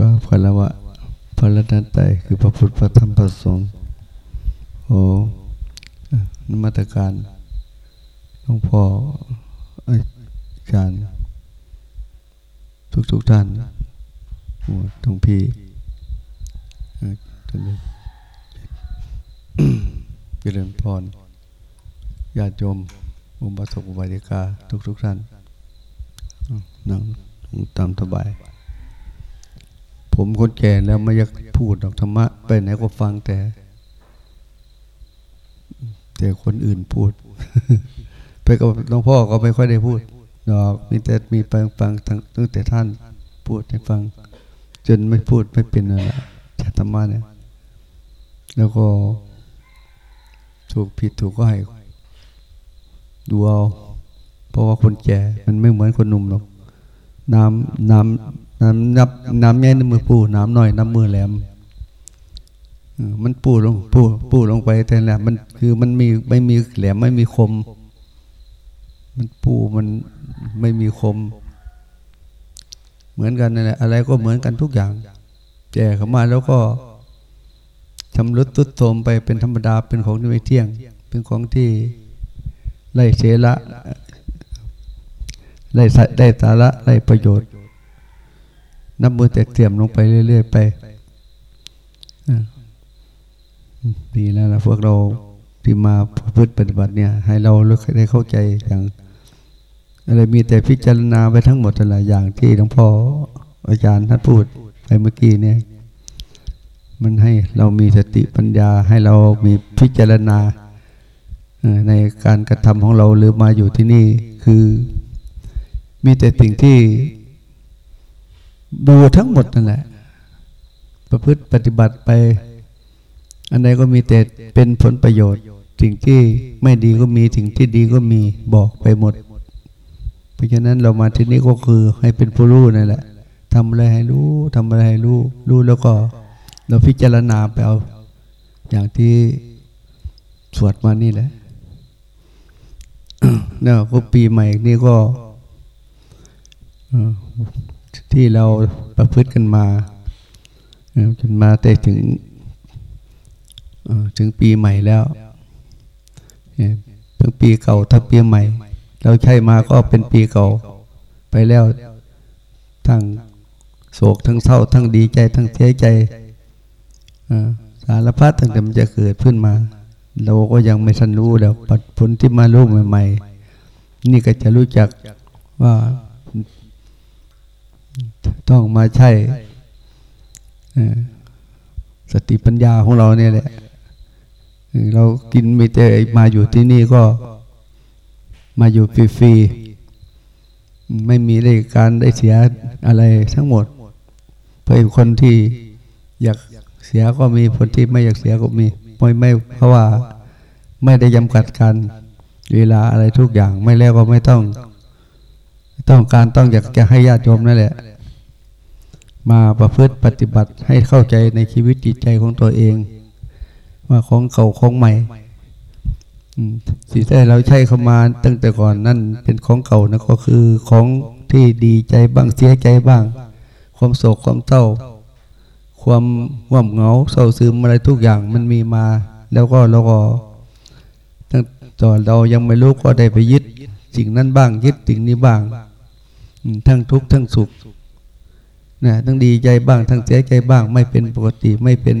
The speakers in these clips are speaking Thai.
ก็พลวะพระรัตนตรัยคือพระพุทธพระธรรมพระสงฆ์โอ้นมัตการหลวงพ่ออาจารย์ ทุกทุกท่านทงพี่ท่านเจริญพรญาติโยมอุบาสกอุบาสิกาทุกทุกท่านนั่งตามสบาย ผมคนแก่แล้วไม่อยากพูดดอกธรรมะ ไปไหนก็ฟังแต่ แต่คนอื่นพูด ไปกับหลวงพ่อก็ไม่ค่อยได้พูดดอกมีแต่มีฟังฟังตั้งแต่ท่านพูดให้ฟัง จนไม่พูดไม่เป็นอะไรธรรมะเนี่ยแล้วก็ถูกผิดถูกก็ให้ดูเอาเพราะว่าคนแก่มันไม่เหมือนคนหนุ่มหรอก น้ำน้ำ น้ำนับน้ำแย่น้ำมือปูน้ำหน่อยน้ำมือแหลมมันปูลงปูปูลงไปแต่แหลมมันคือมันมีไม่มีแหลมไม่มีคม มันปูมันไม่มีคม เหมือนกันนั่นแหละอะไรก็เหมือนกันทุกอย่างแก่เข้ามาแล้วก็ชำรุดตุดโทมไปเป็นธรรมดาเป็นของที่ไม่เที่ยง เป็นของที่ไร้เสละได้ได้สาระได้ประโยชน์ นับมือแต่เตรียมลงไปเรื่อย ๆ ไปดีแล้วนะพวกเราที่มาพึ่ปฏิบัติเนี่ย ให้เราได้เข้าใจอย่างอะไรมีแต่พิจารณาไปทั้งหมดหลายอย่างที่หลวงพ่ออาจารย์ท่านพูดไปเมื่อกี้เนี่ย มันให้เรามีสติปัญญาให้เรามีพิจารณาในการกระทำของเราหรือมาอยู่ที่นี่คือมีแต่สิ่งที่ ดูทั้งหมดนั่นแหละ ประพฤติปฏิบัติไป อันใดก็มีแต่เป็นผลประโยชน์ สิ่งที่ไม่ดีก็มีสิ่งที่ดีก็มีบอกไปหมด เพราะฉะนั้นเรามาที่นี่ก็คือให้เป็นผู้รู้นั่นแหละทำอะไรให้รู้ทำอะไรให้รู้รู้แล้วก็เราพิจารณาไปเอา อย่างที่สวดมานี่แหละเนี่ยก็ปีใหม่นี่ก็ ที่เราประพฤติกันมาจนมาแต่ถึงถึงปีใหม่แล้วทั้งปีเก่าทั้งปีใหม่ เราใช้มาก็เป็นปีเก่าไปแล้วทั้งโศกทั้งเศร้าทั้งดีใจ ทั้งเสียใจสารพัดทั้งแต่มันจะเกิดขึ้นมา เราก็ยังไม่ทันรู้แล้วผลที่มารู้ใหม่ ๆ นี่ก็จะรู้จักว่า ต้องมาใช้สติปัญญาของเราเนี่ยแหละเรากินมีแต่มาอยู่ที่นี่ก็มาอยู่ฟรีๆไม่มีได้การได้เสียอะไรทั้งหมด เพื่อคนที่อยากเสียก็มีคนที่ไม่อยากเสียก็มีไม่ไม่เพราะว่าไม่ได้จำกัดการเวลาอะไรทุกอย่างไม่แล้วก็ไม่ต้อง ต้องการต้องอยากจะให้ญาติโยมนั่นแหละ มาประพฤติปฏิบัติให้เข้าใจในชีวิตจิตใจของตัวเอง ว่าของเก่าของใหม่สิ่งที่เราใช้เข้ามาตั้งแต่ก่อนนั่นเป็นของเก่านะก็คือของที่ดีใจบ้างเสียใจบ้าง ความโศกความเศร้า ความว่ำเหงาเศร้าซึมอะไรทุกอย่างมันมีมา แล้วก็เราก็ตั้งตอนเรายังไม่รู้ก็ได้ไปยึดสิ่งนั้นบ้างยึดสิ่งนี้บ้าง ทั้งทุกข์ทั้งสุข นะทั้งดีใจบ้างทั้งเสียใจบ้าง ไม่เป็นปกติไม่เป็น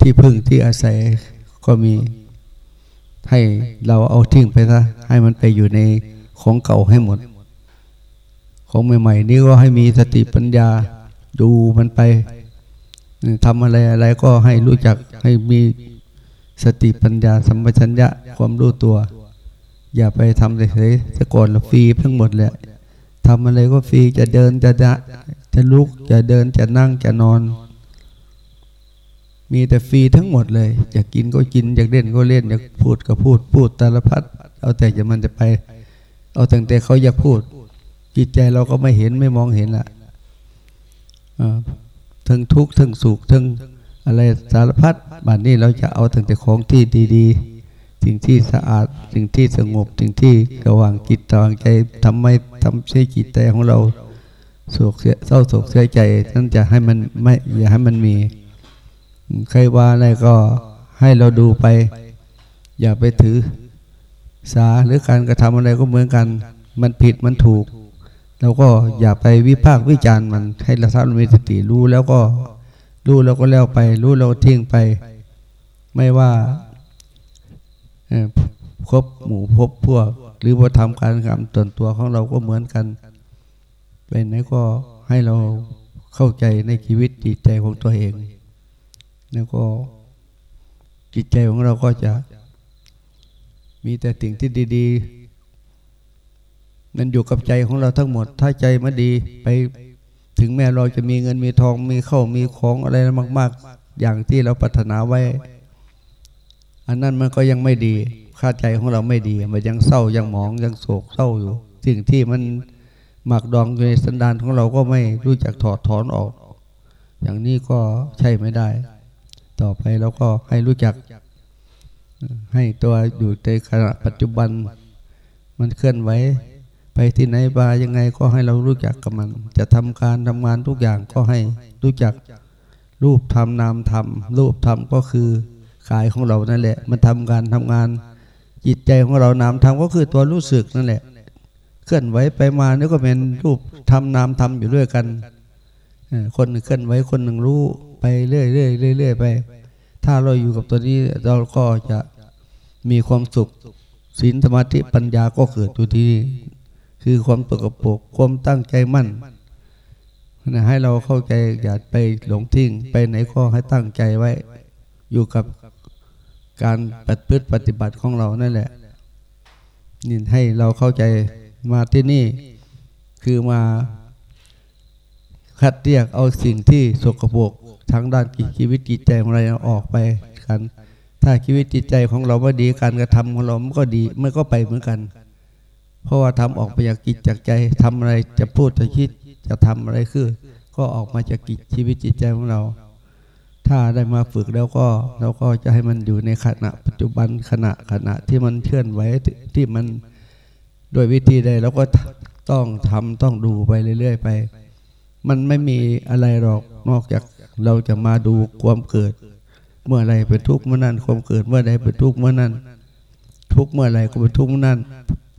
ที่พึ่งที่อาศัยก็มีให้เราเอาทิ้งไปซะให้มันไปอยู่ในของเก่าให้หมด ของใหม่ ๆ นี่ก็ให้มีสติปัญญาดูมันไปทำอะไรอะไรก็ให้รู้จักให้มีสติปัญญาสัมปชัญญะความรู้ตัว อย่าไปทำเฉยๆสะก่อนเราฟรีทั้งหมดแหละ ทำอะไรก็ฟรีจะเดินจะจะจะลุกจะเดินจะนั่งจะนอน มีแต่ฟรีทั้งหมดเลย อยากกินก็กิน อยากเล่นก็เล่น อยากพูดก็พูดพูดต่ลพัด เอาแต่จะมันจะไป เอาแต่เขาอยากพูด จิตใจเราก็ไม่เห็นไม่มองเห็นละทั้งทุกข์ทั้งสุขทั้งอะไรสารพัดบัดนี้เราจะเอาตั้งแต่ของที่ดีๆสิ่งที่สะอาดสิ่งที่สงบสิ่งที่ระว่างจิตระว่างใจทำให้ ทำให้จิตใจของเราโศกเสียเศร้าโศกเสียใจนั่นจะให้มันไม่อย่าให้มันมีใครว่าอะไรก็ให้เราดูไป อย่าไปถือสาหรือการกระทำอะไรก็เหมือนกัน มันผิดมันถูกเราก็อย่าไปวิพากษ์วิจารณ์มันให้เราท่านมีสติรู้แล้วก็รู้แล้วก็แล้วไป รู้แล้วทิ้งไป ไม่ว่าคบหมู่พบพวก หรือว่าทำการกรรมตนตัวของเราก็เหมือนกัน เป็นไหนก็ให้เราเข้าใจในชีวิตจิตใจของตัวเอง แล้วก็จิตใจของเราก็จะมีแต่สิ่งที่ดีๆ มันอยู่กับใจของเราทั้งหมด ถ้าใจไม่ดีไปถึงแม้เราจะมีเงินมีทองมีเข้ามีของอะไรมาก ๆ อย่างที่เราปรารถนาไว้ อันนั้นมันก็ยังไม่ดี ค่าใจของเราไม่ดี มันยังเศร้ายังหมองยังโศกเศร้าอยู่ สิ่งที่มันหมักดองอยู่ในสันดานของเราก็ไม่รู้จักถอดถอนออก อย่างนี้ก็ใช่ไม่ได้ ต่อไปเราก็ให้รู้จัก ให้ตัวอยู่ในขณะปัจจุบัน มันเคลื่อนไหวไปที่ไหนบายังไงก็ให้เรารู้จักกับมัน จะทำการทำงานทุกอย่างก็ให้รู้จักรูปทำนามทำรูปทำก็คือกายของเรานั่นแหละ มันทำการทำงาน จิตใจของเรานามทำก็คือตัวรู้สึกนั่นแหละ เคลื่อนไหวไปมานี่ก็เป็นรูปทำนามทำอยู่ด้วยกัน คนหนึ่งเคลื่อนไหวคนหนึ่งรู้ไปเรื่อยเรื่อยเรื่อยไป ถ้าเราอยู่กับตัวนี้เราก็จะมีความสุขศีลสมาธิปัญญาก็เกิดอยู่ที่คือความตกปกความตั้งใจมั่นนะให้เราเข้าใจอย่าไปหลงทิ้งไปไหนก็ให้ตั้งใจไว้ อยู่กับ การปฏิบัติปฏิบัติของเรานั่นแหละนี่ให้เราเข้าใจมาที่นี่คือมาคัดเรียกเอาสิ่งที่สกปรกทางด้านชีวิตจิตใจของเราออกไปกัน ถ้าชีวิตจิตใจของเราไม่ดีการกระทำของเรามันก็ดีมันก็ไปเหมือนกัน เพราะว่าทำออกไปจากจิตจากใจทำอะไรจะพูดจะคิดจะทำอะไรคือ ก็ออกมาจากจิตชีวิตจิตใจของเรา ถ้าได้มาฝึกแล้วก็เราก็จะให้มันอยู่ในขณะปัจจุบันขณะขณะที่มันเคลื่อนไหวที่มันโดยวิธีใดเราก็ต้องทำต้องดูไปเรื่อย ๆ ไป มันไม่มีอะไรหรอกนอกจากเราจะมาดูความเกิด เมื่อไรเป็นทุกข์เมื่อนั้นความเกิดเมื่อใดเป็นทุกข์เมื่อนั้น ทุกข์เมื่อไรก็เป็นทุกข์เมื่อนั้น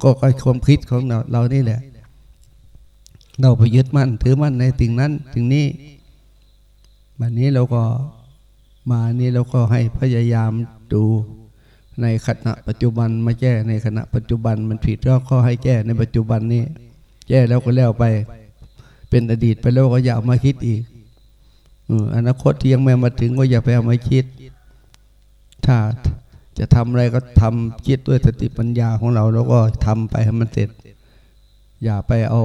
ก็ความคิดของเราเรานี่แหละ เราไปยึดมั่นถือมั่นในสิ่งนั้นสิ่งนี้ วันนี้เราก็ มานี้เราก็ให้พยายามดูในขณะปัจจุบันมาแก้ในขณะปัจจุบันมันผิดก็ข้อให้แก้ในปัจจุบันนี้ แก้แล้วก็แล้วไป เป็นอดีตไปแล้วก็อย่ามาคิดอีกอนาคตที่ยังไม่มาถึงก็อย่าไปเอามาคิด ถ้าจะทำอะไรก็ทำคิดด้วยสติปัญญาของเรา แล้วก็ทำไปให้มันเสร็จ อย่าไปเอา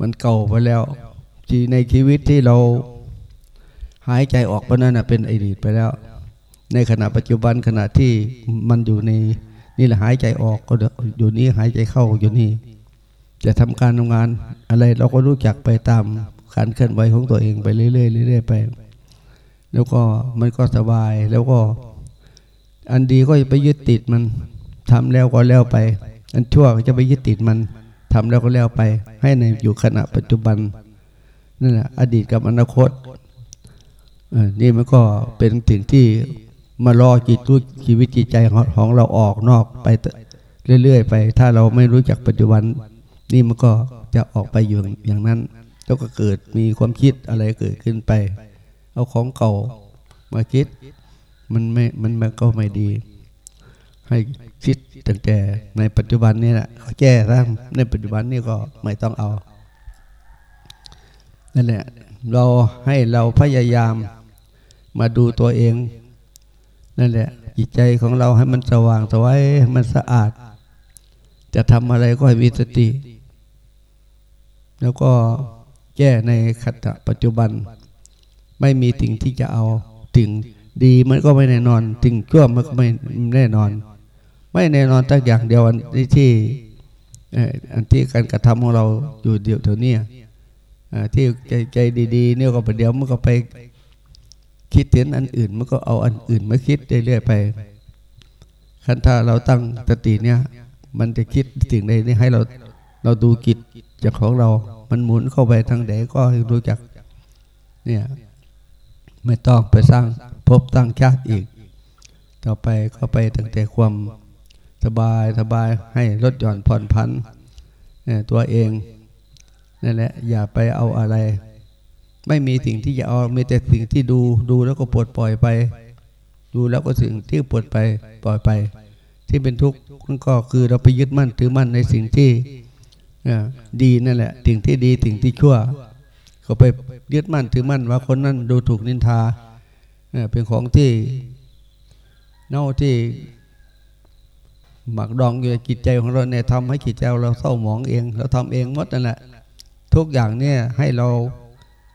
มันเก่าไปแล้วจีในชีวิตที่เรา หายใจออกไปนั่นเป็นอดีตไปแล้ว ในขณะปัจจุบันขณะที่มันอยู่ในนี่แหละหายใจออกก็อยู่นี้หายใจเข้าอยู่นี่จะทำการทำงานอะไรเราก็รู้จักไปตามการเคลื่อนไหวของตัวเองไปเรื่อยๆเรื่อยๆไป แล้วก็มันก็สบายแล้วก็ อันดีก็จะไปยึดติดมันทำแล้วก็แล้วไป อันชั่วก็จะไปยึดติดมันทำแล้วก็แล้วไป ให้ในอยู่ขณะปัจจุบันนั่นแหละอดีตกับอนาคต นี่มันก็เป็นสิ่งที่มารอจิตรู้ชีวิตจิตใจของเราออกนอกไปเรื่อยๆ ไป ถ้าเราไม่รู้จักปัจจุบัน นี่มันก็จะออกไปอยู่อย่างนั้นแล้วก็เกิดมีความคิดอะไรเกิดขึ้นไป เอาของเก่ามาคิด มันไม่มันมันก็ไม่ดี ให้คิดตั้งแต่ในปัจจุบันนี่แหละแก้ซะในปัจจุบันนี่ก็ไม่ต้องเอานั่นแหละเราให้เราพยายาม มาดูตัวเอง นั่นแหละจิตใจของเราให้มันสว่างสวยให้มันสะอาด จะทำอะไรก็ให้มีสติ แล้วก็แก้ในขณะปัจจุบัน ไม่มีสิ่งที่จะเอาสิ่งดีมันก็ไม่แน่นอนสิ่งชั่วมันก็ไม่แน่นอน ไม่แน่นอนตั้งอย่างเดียวอันที่อันที่การกระทำของเราอยู่เดียวเท่านี้ที่ใจใจดีๆเนี่ยก็ประเดี๋ยวมันก็ไป คิดเห็นอันอื่นมันก็เอาอันอื่นมาคิดเรื่อยๆไปคันถ้าเราตั้งสติเนี่ย มันจะคิดสิ่งใดนี่ให้เราเราดูกิจจากของเรา มันหมุนเข้าไปทางไหนก็รู้จัก เนี่ย ไม่ต้องไปสร้างพบตั้งชาติอีก ต่อไปก็ไปตั้งแต่ความสบายสบายให้ลดหย่อนผ่อนพันเนี่ยตัวเองนั่นแหละอย่าไปเอาอะไร ไม่มีสิ่งที่จะเอา มีแต่สิ่งที่ดู ดูแล้วก็ปลดปล่อยไป ดูแล้วก็สิ่งที่ปลดไป ปล่อยไป ที่เป็นทุกข์นั่นก็คือเราไปยึดมั่นถือมั่นในสิ่งที่ดีนั่นแหละ สิ่งที่ดี สิ่งที่ชั่วก็ไปยึดมั่นถือมั่นว่าคนนั้นดูถูกนินทาเป็นของที่เน่าที่หมักดองอยู่ในจิตใจของเราเนี่ยทำให้จิตใจเราเศร้าหมองเอง เราทำเองหมดนั่นแหละทุกอย่างเนี่ยให้เรา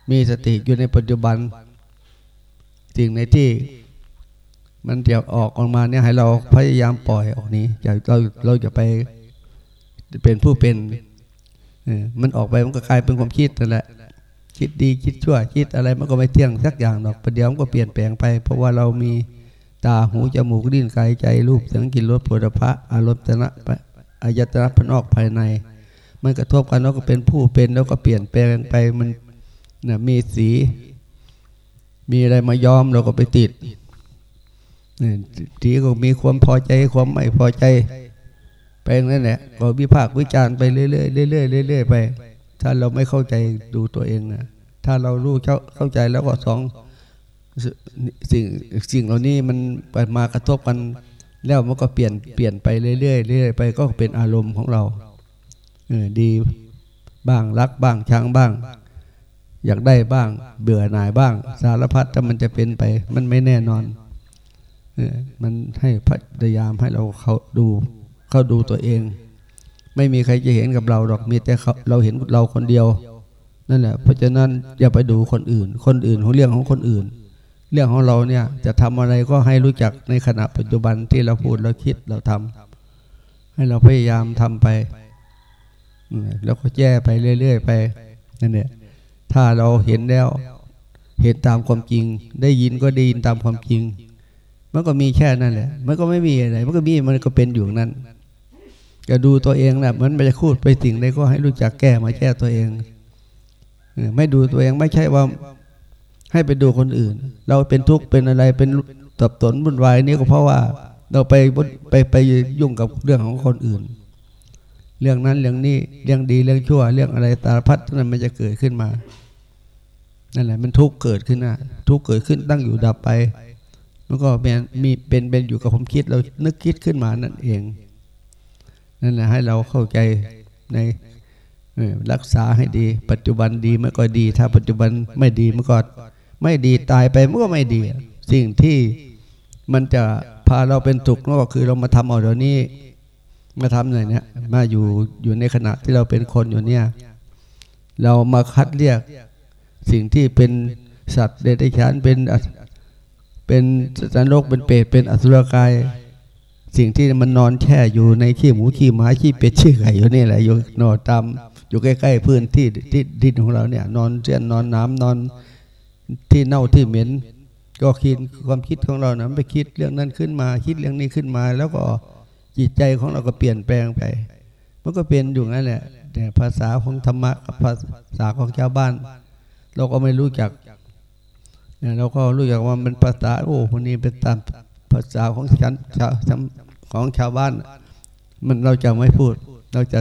มีสติอยู่ในปัจจุบัน สิ่งในที่มันเดี๋ยวออกออกมาเนี่ยให้เราพยายามปล่อยออกนี้อย่าเราเราจะไปเป็นผู้เป็นมันออกไปมันก็กลายเป็นความคิดนั่นแหละ คิดดีคิดชั่วคิดอะไรมันก็ไม่เที่ยงสักอย่างหรอกประเดี๋ยวมันก็เปลี่ยนแปลงไป เพราะว่าเรามีตาหูจมูกดิ้นกายใจรูปเสียงกลิ่นรสผลิภัณฑ์อารมณ์ตนะอายตนะภายนอกภายใน มันกระทบกันแล้วก็เป็นผู้เป็นแล้วก็เปลี่ยนแปลงไปมัน นะมีสี มีอะไรมาย้อมเราก็ไปติดทีก็มีความพอใจความไม่พอใจ ไปนั่นแหละก็วิพากษ์วิจารณ์ไปเรื่อยๆเรื่อยๆเรื่อยๆไป ถ้าเราไม่เข้าใจดูตัวเองนะถ้าเรารู้เข้าใจแล้วก็สองสิ่งสิ่งเหล่านี้มันไปมากระทบกัน แล้วมันก็เปลี่ยนเปลี่ยนไปเรื่อยๆเรื่อยไปก็เป็นอารมณ์ของเราเออดีบ้างรักบ้างชังบ้าง อยากได้บ้าง เบื่อหน่ายบ้าง สารพัดถ้ามันจะเป็นไป มันไม่แน่นอนมันให้พยายามให้เราเขาดู เข้าดูตัวเอง ไม่มีใครจะเห็นกับเราหรอกมีแต่เราเห็นเราคนเดียว นั่นแหละเพราะฉะนั้นอย่าไปดูคนอื่น คนอื่นของเรื่องของคนอื่น เรื่องของเราเนี่ยจะทำอะไรก็ให้รู้จักในขณะปัจจุบันที่เราพูดเราคิดเราทำให้เราพยายามทำไปแล้วก็แก้ไปเรื่อยๆไปนั่นแหละ ถ้าเราเห็นแล้ว เห็นตามความจริง ได้ยินก็ได้ยินตามความจริง มันก็มีแค่นั้นแหละ มันก็ไม่มีอะไร มันก็มีมันก็เป็นอยู่นั้นจะดูตัวเองแหละมันไม่จะพูดไปสิ่งใดก็ให้รู้จักแก้มาแก้ตัวเอง ไม่ดูตัวเองไม่ใช่ว่าให้ไปดูคนอื่น เราเป็นทุกข์เป็นอะไรเป็นตับตนบุญวายนี่ก็เพราะว่า เราไปไปไปยุ่งกับเรื่องของคนอื่น เรื่องนั้นเรื่องนี้เรื่องดีเรื่องชั่ว เรื่องอะไรตาพัดนั้นมันจะเกิดขึ้นมา นั่นแหละมันทุกข์เกิดขึ้นนะทุกข์เกิดขึ้นตั้งอยู่ดับไปมันก็เป็นมีเป็นเป็นอยู่กับผมคิดเรานึกคิดขึ้นมานั่นเองนั่นแหละให้เราเข้าใจในรักษาให้ดี ปัจจุบันดีมันก็ดี ถ้าปัจจุบันไม่ดีมันก็ไม่ดีตายไปมันก็ไม่ดี สิ่งที่มันจะพาเราเป็นทุกข์ก็คือเรามาทำเอาเดี๋ยวนี้มาทำหน่อยเนี่ยมาอยู่อยู่ในขณะที่เราเป็นคนอยู่เนี่ย เรามาคัดเรียก สิ่งที่เป็นสัตว์เดรัจฉานเป็นเป็นสันโลกเป็นเปรตเป็นอสุรกาย สิ่งที่มันนอนแช่อยู่ในขี้หมูขี้หมาขี้เป็ดขี้ไก่อยู่นี่แหละอยู่นอนตามอยู่ใกล้ๆพื้นที่ที่ดินของเราเนี่ย นอนเสียนนอนน้ำนอนที่เน่าที่เหม็น ก็คิดความคิดของเรานะไปคิดเรื่องนั้นขึ้นมา คิดเรื่องนี้ขึ้นมา แล้วก็จิตใจของเราก็เปลี่ยนแปลงไป มันก็เป็นอยู่นั่นแหละแต่ภาษาของธรรมะกับภาษาของชาวบ้าน เราก็ไม่รู้จักเนี่ยเราก็รู้จักว่ามันภาษาโอ้คนนี้เป็นตามภาษาของฉันชาวของชาวบ้าน มันเราจะไม่พูด เราจะ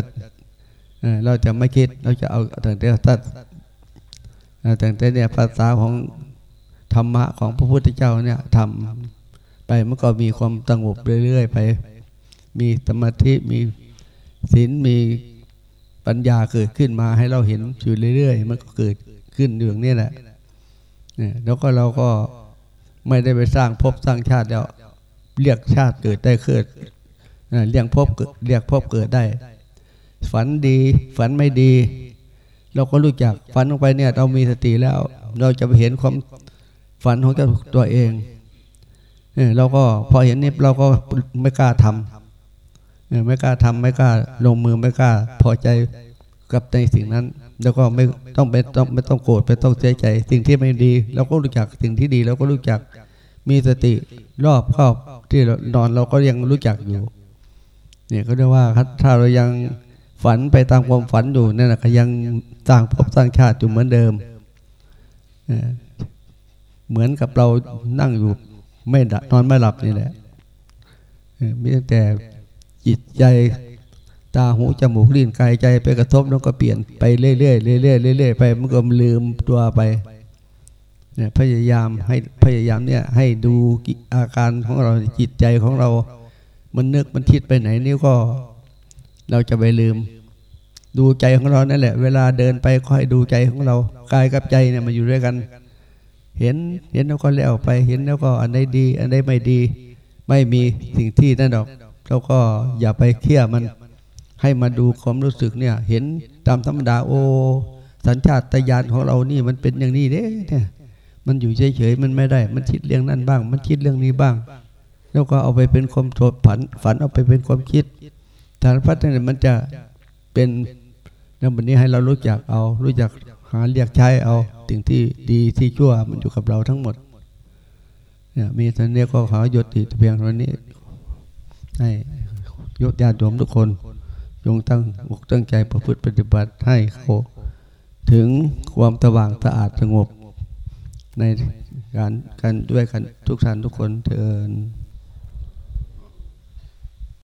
เราจะไม่คิด เราจะเอาแต่แต่แต่แต่เนี่ยภาษาของธรรมะของพระพุทธเจ้าเนี่ยทำไปมันก็มีความสงบเรื่อยๆไป มีสมาธิมีศีลมีปัญญาเกิดขึ้นมาให้เราเห็นอยู่เรื่อยๆ มันก็เกิด ขึ้นอย่างนี้แหละเนี่ยแล้วก็เราก็ไม่ได้ไปสร้างภพสร้างชาติแล้วเรียกชาติเกิดได้เกิดเรียกภพเกิดเรียกภพเกิดได้ ฝันดีฝันไม่ดี เราก็รู้จักฝันลงไปเนี่ยเรามีสติแล้ว เราจะไปเห็นความฝันของตัวเองเราก็พอเห็นนี่เราก็ไม่กล้าทำไม่กล้าทำไม่กล้าลงมือไม่กล้าพอใจกับในสิ่งนั้น แล้วก็ไม่ต้องไปต้องไม่ต้องโกรธไม่ต้องเสียใจ สิ่งที่ไม่ดีเราก็รู้จักสิ่งที่ดีเราก็รู้จักมีสติรอบครอบที่นอนเราก็ยังรู้จักอยู่เนี่ยก็เรียกว่าถ้าเรายังฝันไปตามความฝันอยู่นั่นแหละก็ยังสร้างภพสร้างชาติอยู่เหมือนเดิม เหมือนกับเรานั่งอยู่ไม่นอนไม่หลับนี่แหละมีแต่จิตใจ ตาหูจมูกลิ้นกายใจไปกระทบแล้วก็เปลี่ยนไปเรื่อยๆเรื่อยๆเรื่อยๆไปมันก็ลืมตัวไปเนี่ยพยายามให้พยายามเนี่ยให้ดูอาการของเราจิตใจของเรา มันนึกมันคิดไปไหนนี่ก็เราจะไปลืม ดูใจของเรานั่นแหละ เวลาเดินไปค่อยดูใจของเรากายกับใจเนี่ยมันอยู่ด้วยกัน เห็นเห็นแล้วก็แล้วไปเห็นแล้วก็อันใดดี อันใดไม่ดี ไม่มีสิ่งที่นั่นดอกเราก็อย่าไปเครียดมัน ให้มาดูความรู้สึกเนี่ย เห็นตามธรรมดาโอ สัญชาตญาณของเรานี่มันเป็นอย่างนี้เด้เนี่ย มันอยู่เฉยๆมันไม่ได้ มันคิดเรื่องนั้นบ้าง มันคิดเรื่องนี้บ้าง แล้วก็เอาไปเป็นความโทษฝัน ฝันเอาไปเป็นความคิดสารพัดเนี่ยมันจะเป็นเรื่องแบบนี้ให้เรารู้จักเอา รู้จักหาเรียกใช้เอาสิ่งที่ดีที่ชั่วมันอยู่กับเราทั้งหมดเนี่ยมีท่านนี้ก็ขอหยุดติเพียงเท่านี้ให้ยกญาติโยมทุกคน จงตั้งอกตั้งใจประพฤติปฏิบัติให้เขาถึงความสว่างสะอาดสงบ ในการกันด้วยกันทุกท่านทุกคนเถิน